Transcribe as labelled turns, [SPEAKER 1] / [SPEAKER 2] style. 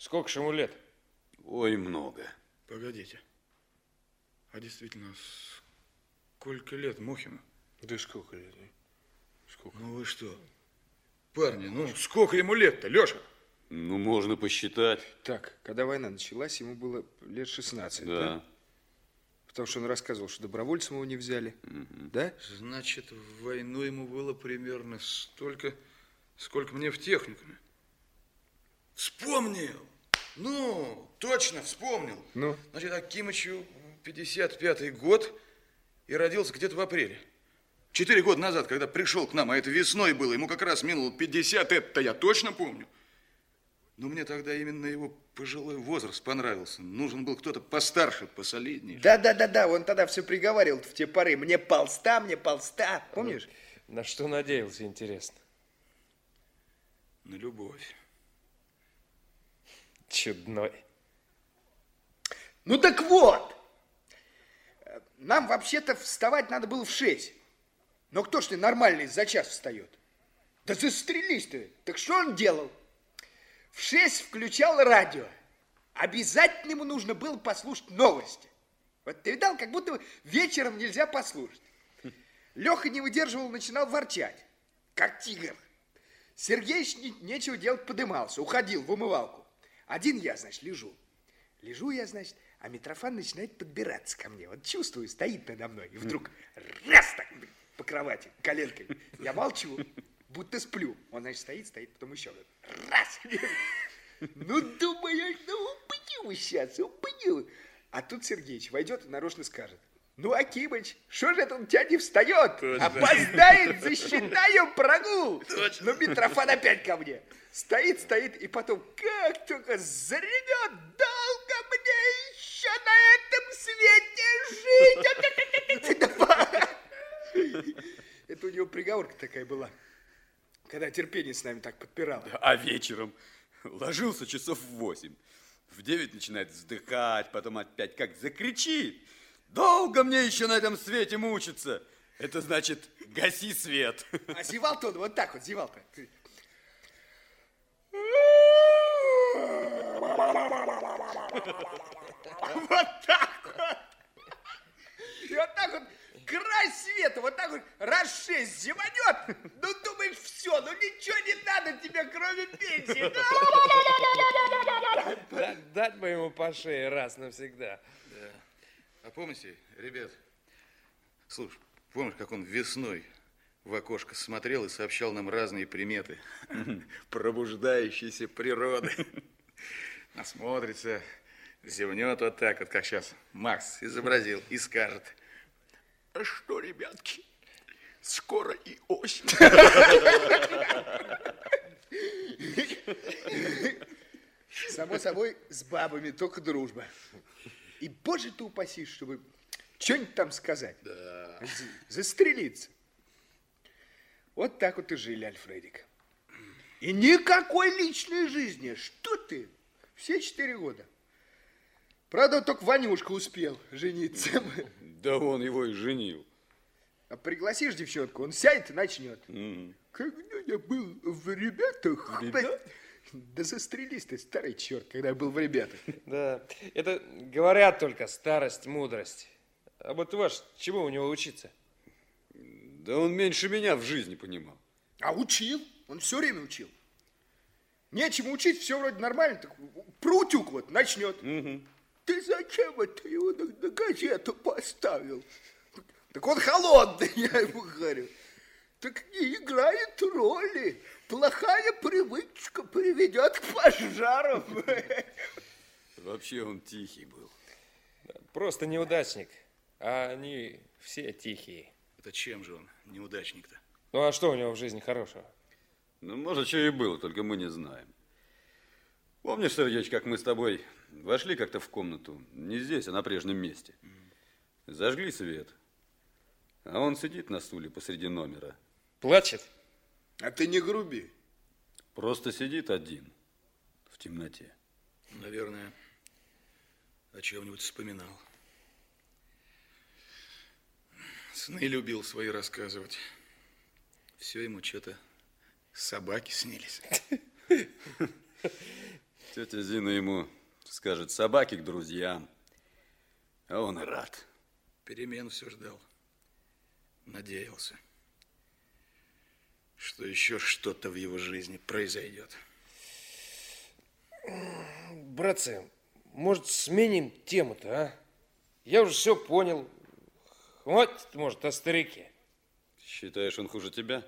[SPEAKER 1] Сколько же ему лет?
[SPEAKER 2] Ой, много.
[SPEAKER 3] Погодите. А действительно, сколько лет Мухину?
[SPEAKER 1] Да сколько лет?
[SPEAKER 3] Сколько? Ну вы что? Парни, ну сколько ему лет-то, Леша?
[SPEAKER 2] Ну, можно посчитать.
[SPEAKER 1] Так, когда война началась, ему было лет 16,
[SPEAKER 2] Да.
[SPEAKER 1] да? Потому что он рассказывал, что добровольцем его не взяли. Да?
[SPEAKER 3] Значит, в войну ему было примерно столько, сколько мне в техникуме. Вспомнил! Ну, точно вспомнил.
[SPEAKER 1] Ну?
[SPEAKER 3] Значит, Акимычу 55-й год и родился где-то в апреле. Четыре года назад, когда пришел к нам, а это весной было, ему как раз минуло 50, это я точно помню. Но мне тогда именно его пожилой возраст понравился. Нужен был кто-то постарше, посолиднее.
[SPEAKER 4] Да-да-да-да, он тогда все приговаривал в те поры. Мне полста, мне полста. Помнишь?
[SPEAKER 1] На что надеялся, интересно?
[SPEAKER 3] На любовь.
[SPEAKER 1] Чудной.
[SPEAKER 4] Ну так вот, нам вообще-то вставать надо было в шесть. Но кто ж ты нормальный за час встает? Да застрелись ты. Так что он делал? В шесть включал радио. Обязательно ему нужно было послушать новости. Вот ты видал, как будто вечером нельзя послушать. Леха не выдерживал, начинал ворчать, как тигр. Сергеич не- нечего делать, подымался, уходил в умывалку. Один я, значит, лежу. Лежу я, значит, а Митрофан начинает подбираться ко мне. Вот чувствую, стоит надо мной. И вдруг раз так по кровати, коленкой. Я молчу, будто сплю. Он, значит, стоит, стоит, потом еще раз. Ну, думаю, ну, убью сейчас, убью. А тут Сергеич войдет и нарочно скажет. Ну, Акимыч, что же это он у тебя не встает? Опоздает, засчитаю прогул. Ну, Митрофан опять ко мне. Стоит, стоит, и потом как только заревет, долго мне еще на этом свете жить. Это у него приговорка такая была, когда терпение с нами так подпирало.
[SPEAKER 2] А вечером ложился часов в восемь. В девять начинает вздыхать, потом опять как закричит. Долго мне еще на этом свете мучиться. Это значит, гаси свет.
[SPEAKER 4] А зевал-то он вот так вот, зевал-то. Вот так вот. И вот так вот край света, вот так вот раз шесть зеванет. Ну, думаешь, все, ну ничего не надо тебе, кроме пенсии.
[SPEAKER 1] Да- дать бы ему по шее раз навсегда.
[SPEAKER 3] А помните, ребят, слушай, помнишь, как он весной в окошко смотрел и сообщал нам разные приметы пробуждающейся природы? Насмотрится, зевнет вот так вот, как сейчас Макс изобразил, и скажет, а что, ребятки, скоро и осень.
[SPEAKER 4] Само собой, с бабами только дружба. И, боже ты упаси, чтобы что-нибудь там сказать. Да. Застрелиться. Вот так вот и жили, Альфредик. И никакой личной жизни. Что ты? Все четыре года. Правда, только Ванюшка успел жениться.
[SPEAKER 2] Да он его и женил.
[SPEAKER 4] А пригласишь девчонку, он сядет и начнет. Когда я был в ребятах... Да застрелись ты, старый черт, когда я был в ребятах.
[SPEAKER 1] Да, это говорят только старость, мудрость. А вот ваш, чему у него учиться?
[SPEAKER 2] Да он меньше меня в жизни понимал.
[SPEAKER 4] А учил, он все время учил. Нечему учить, все вроде нормально, так про утюг вот начнет. Ты зачем это его на, на газету поставил? Так он холодный, я ему говорю. Так не играет роли. Плохая привычка приведет к пожарам.
[SPEAKER 2] Вообще он тихий был.
[SPEAKER 1] Просто неудачник. А они все тихие.
[SPEAKER 3] Это чем же он, неудачник-то?
[SPEAKER 1] Ну а что у него в жизни хорошего?
[SPEAKER 2] Ну, может, что и было, только мы не знаем. Помнишь, Сергеич, как мы с тобой вошли как-то в комнату? Не здесь, а на прежнем месте. Зажгли свет. А он сидит на стуле посреди номера.
[SPEAKER 1] Плачет?
[SPEAKER 4] А ты не груби.
[SPEAKER 2] Просто сидит один в темноте.
[SPEAKER 3] Наверное, о чем-нибудь вспоминал. Сны любил свои рассказывать. Все ему что-то собаки снились.
[SPEAKER 2] Тетя Зина ему скажет собаки к друзьям. А он и рад.
[SPEAKER 3] Перемен все ждал. Надеялся, что еще что-то в его жизни произойдет.
[SPEAKER 1] Братцы, может, сменим тему-то, а? Я уже все понял. Хватит, может, о старике.
[SPEAKER 2] Считаешь, он хуже тебя?